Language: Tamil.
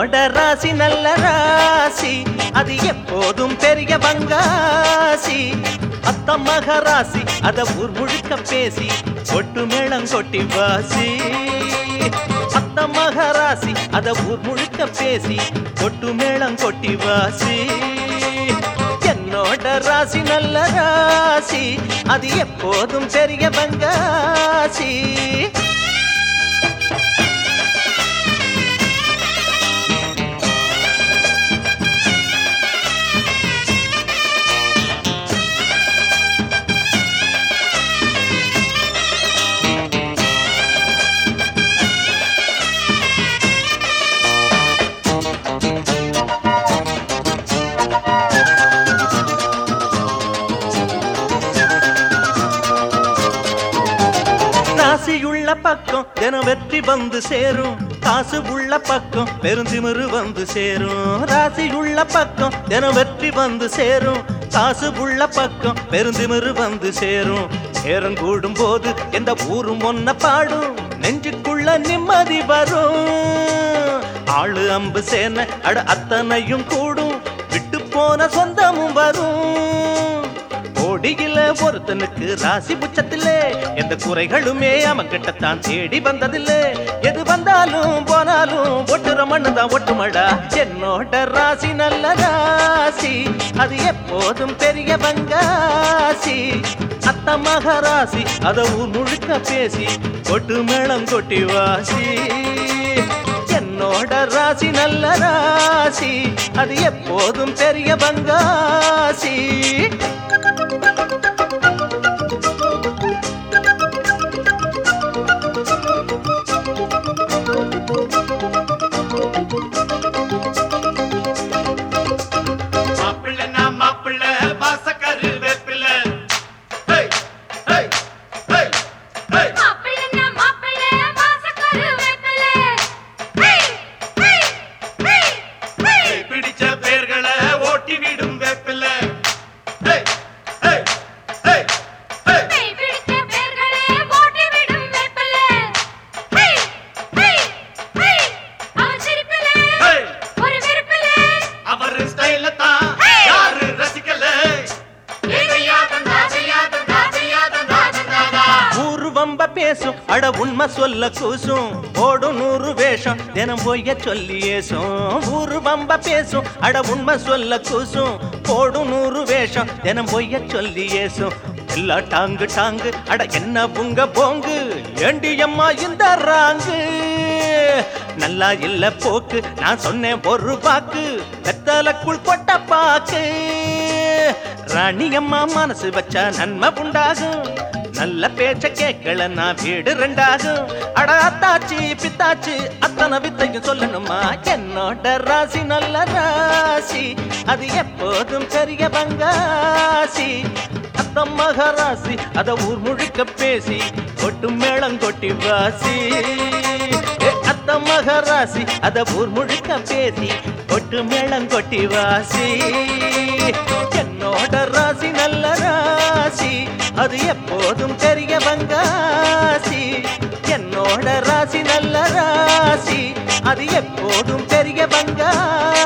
என்னோட ராசி நல்ல ராசி. அது எப்போதும் பெரிய பங்காசி. அத்த மகராசி அத ஊர் முழுக்க பேசி கொட்டு மேளம் கொட்டி வாசி. அத்த மகராசி அத ஊர் முழுக்க பேசி கொட்டு மேளம் கொட்டி வாசி. என்னோட ராசி நல்ல ராசி. அது எப்போதும் பெரிய பங்காசி. பக்கம் தினம் வெற்றி வந்து சேரும். காசு உள்ள பக்கம் பெருந்திமிரு வந்து சேரும். ராசி உள்ள பக்கம் தினம் வெற்றி வந்து சேரும். காசு உள்ள பக்கம் பெருந்திமிரு வந்து சேரும். நேரம் கூடும் போது எந்த ஊரும் ஒன்ன பாடும். நெஞ்சுக்குள்ள நிம்மதி வரும். ஆளு அம்பு சேன அட அத்தனையும் கூடும். விட்டு போன சொந்தமும் வரும். கோடியில ஒருத்தனுக்கு ராசி புச்சத்திலே எந்த குறைகளுமே அவன் கிட்டத்தான் தேடி வந்ததில்லை. எது வந்தாலும் போனாலும் ஒட்டுற மண்ணு தான் ஒட்டுமடா. என்னோட ராசி நல்ல ராசி. அது எப்போதும் பெரிய பங்காசி அத்த மகராசி அத முழுக்க பேசி கொட்டு மேளம் கொட்டி வாசி. என்னோட ராசி நல்ல ராசி. அது எப்போதும் பெரிய பங்காசி ரொம்ப பேசும். அட உண்மை சொல்ல கூசும். ஓடும் நூறு வேஷம். தினம் பொய்ய சொல்லி ஏசும். ஊரு பம்ப பேசும். அட உண்மை சொல்ல கூசும். ஓடும் நூறு வேஷம். தினம் பொய்ய சொல்லி ஏசும். எல்லா டாங்கு டாங்கு. அட என்ன புங்க போங்கு. ஏண்டி அம்மா இந்த ராங்கு? நல்லா இல்ல போக்கு. நான் சொன்னேன் ஒரு பாக்கு வெத்தலக்குள் கொட்ட பாக்கு. ராணி அம்மா மனசு வச்சா நன்மை உண்டாகும். நல்ல பேச்ச கேட்கல நான் வீடு ரெண்டாகும் அட அத்தாச்சி பித்தாச்சி அத்தனை வித்தையும் சொல்லணுமா? என்னோட ராசி நல்ல ராசி. அது எப்போதும் பெரிய பங்காசி. அத்தம் மகராசி அத ஊர் முழுக்க பேசி கொட்டும் மேளம் கொட்டி வாசி. அத்தம் அத்த மகராசி அத ஊர் முழுக்க பேசி கொட்டு மேளம் கொட்டி வாசி. என்னோட ராசி நல்ல ராசி. அது எப்போ போதும் தெரிய வங்காசி என்னோட ராசி நல்ல ராசி. அது எப்போதும் தெரிய வங்காசி